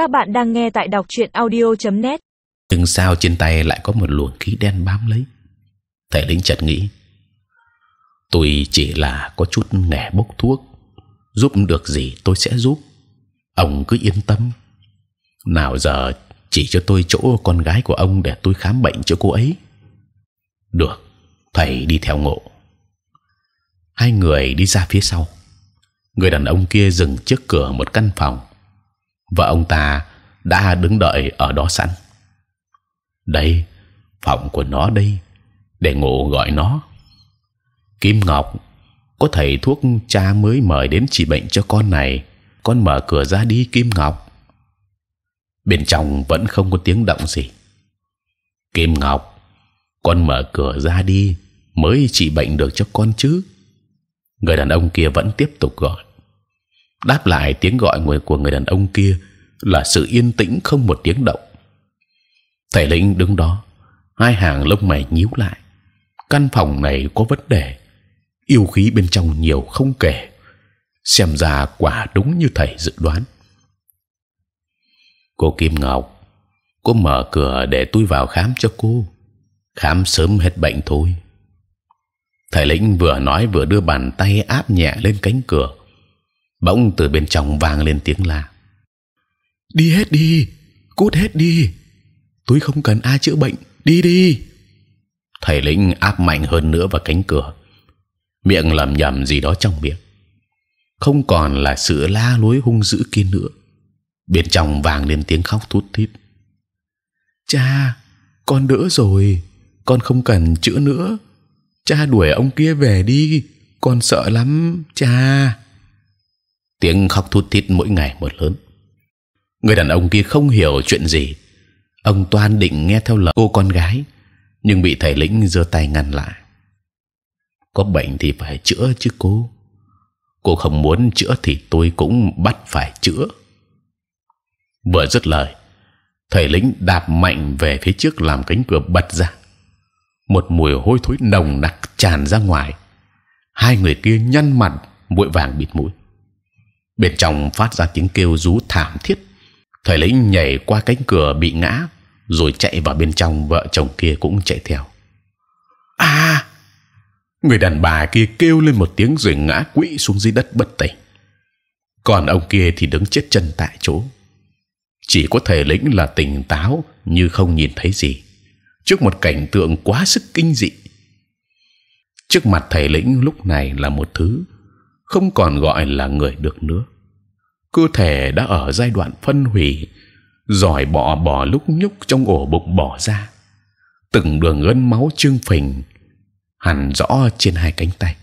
Các bạn đang nghe tại đọc truyện audio.net. Nhưng sao trên tay lại có một luồng khí đen bám lấy? Thầy lính chợt nghĩ, tôi chỉ là có chút nghề bốc thuốc, giúp được gì tôi sẽ giúp. Ông cứ yên tâm. Nào giờ chỉ cho tôi chỗ con gái của ông để tôi khám bệnh cho cô ấy. Được, thầy đi theo ngộ. Hai người đi ra phía sau. Người đàn ông kia dừng trước cửa một căn phòng và ông ta đã đứng đợi ở đó sẵn. Đây, phòng của nó đây, để ngộ gọi nó. Kim Ngọc, có thầy thuốc cha mới mời đến trị bệnh cho con này, con mở cửa ra đi Kim Ngọc. Bên trong vẫn không có tiếng động gì. Kim Ngọc, con mở cửa ra đi, mới trị bệnh được cho con chứ. Người đàn ông kia vẫn tiếp tục gọi đáp lại tiếng gọi người của người đàn ông kia là sự yên tĩnh không một tiếng động. Thầy lĩnh đứng đó, hai hàng lông mày nhíu lại. Căn phòng này có vấn đề, yêu khí bên trong nhiều không kể. Xem ra quả đúng như thầy dự đoán. Cô kim ngọc, cô mở cửa để tôi vào khám cho cô. Khám sớm hết bệnh thôi. Thầy lĩnh vừa nói vừa đưa bàn tay áp nhẹ lên cánh cửa bỗng từ bên trong vang lên tiếng la. Đi hết đi cút hết đi. Tôi không cần ai chữa bệnh đi đi. Thầy lĩnh áp mạnh hơn nữa vào cánh cửa. Miệng lẩm nhẩm gì đó trong miệng. Không còn là sự la lối hung dữ kia nữa. Bên trong vang lên tiếng khóc thút thít. Cha con đỡ rồi con không cần chữa nữa. Cha đuổi ông kia về đi con sợ lắm cha tiếng khóc thút thít mỗi ngày một lớn. Người đàn ông kia không hiểu chuyện gì. Ông toan định nghe theo lời cô con gái, nhưng bị thầy lĩnh giơ tay ngăn lại. Có bệnh thì phải chữa chứ cô. Cô không muốn chữa thì tôi cũng bắt phải chữa. Vừa dứt lời, thầy lĩnh đạp mạnh về phía trước làm cánh cửa bật ra. Một mùi hôi thối nồng nặc tràn ra ngoài. Hai người kia nhăn mặt, vội vàng bịt mũi bên trong phát ra tiếng kêu rú thảm thiết. Thầy lĩnh nhảy qua cánh cửa bị ngã, rồi chạy vào bên trong, vợ chồng kia cũng chạy theo. À! Người đàn bà kia kêu lên một tiếng rồi ngã quỵ xuống dưới đất bất tỉnh. Còn ông kia thì đứng chết chân tại chỗ. Chỉ có thầy lĩnh là tỉnh táo, như không nhìn thấy gì. Trước một cảnh tượng quá sức kinh dị. Trước mặt thầy lĩnh lúc này là một thứ không còn gọi là người được nữa. Cơ thể đã ở giai đoạn phân hủy, giỏi bọ bò lúc nhúc trong ổ bụng bỏ ra. Từng đường gân máu trương phình, hằn rõ trên hai cánh tay.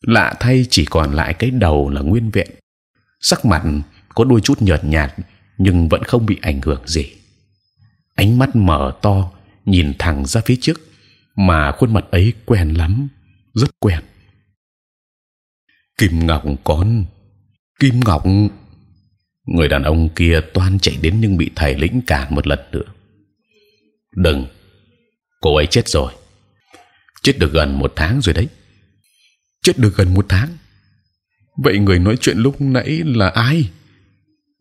Lạ thay chỉ còn lại cái đầu là nguyên vẹn. Sắc mặt có đôi chút nhợt nhạt, nhưng vẫn không bị ảnh hưởng gì. Ánh mắt mở to, nhìn thẳng ra phía trước, mà khuôn mặt ấy quen lắm, rất quen. Kim Ngọc con, Kim Ngọc. Người đàn ông kia toan chạy đến nhưng bị thầy lĩnh cản một lần nữa. Đừng, cô ấy chết rồi, chết được gần một tháng rồi đấy. Chết được gần một tháng. Vậy người nói chuyện lúc nãy là ai?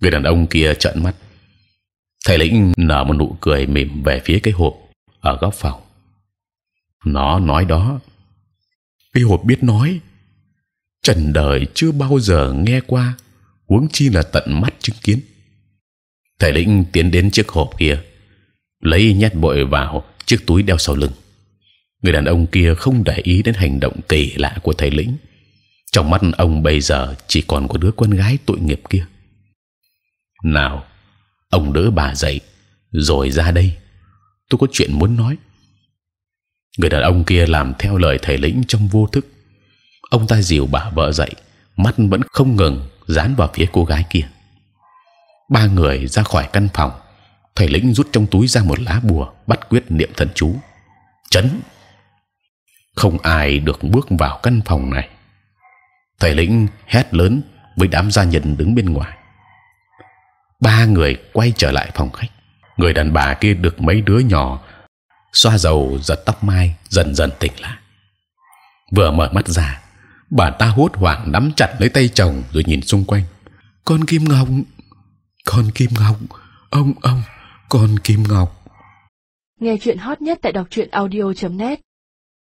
Người đàn ông kia trợn mắt. Thầy lĩnh nở một nụ cười mỉm về phía cái hộp ở góc phòng. Nó nói đó. Cái hộp biết nói trần đời chưa bao giờ nghe qua, huống chi là tận mắt chứng kiến. Thầy lĩnh tiến đến chiếc hộp kia, lấy nhét bội vào chiếc túi đeo sau lưng. Người đàn ông kia không để ý đến hành động kỳ lạ của thầy lĩnh. Trong mắt ông bây giờ chỉ còn có đứa con gái tội nghiệp kia. Nào, ông đỡ bà dậy, rồi ra đây. Tôi có chuyện muốn nói. Người đàn ông kia làm theo lời thầy lĩnh trong vô thức ông ta dìu bà vợ dậy, mắt vẫn không ngừng dán vào phía cô gái kia. Ba người ra khỏi căn phòng, thầy lĩnh rút trong túi ra một lá bùa bắt quyết niệm thần chú. Chấn! Không ai được bước vào căn phòng này. Thầy lĩnh hét lớn với đám gia nhân đứng bên ngoài. Ba người quay trở lại phòng khách. Người đàn bà kia được mấy đứa nhỏ xoa dầu giật tóc mai dần dần tỉnh lại. Vừa mở mắt ra bà ta hốt hoảng nắm chặt lấy tay chồng rồi nhìn xung quanh. Con kim ngọc, con kim ngọc, ông ông, con kim ngọc. Nghe chuyện hot nhất tại đọc truyện audio .net.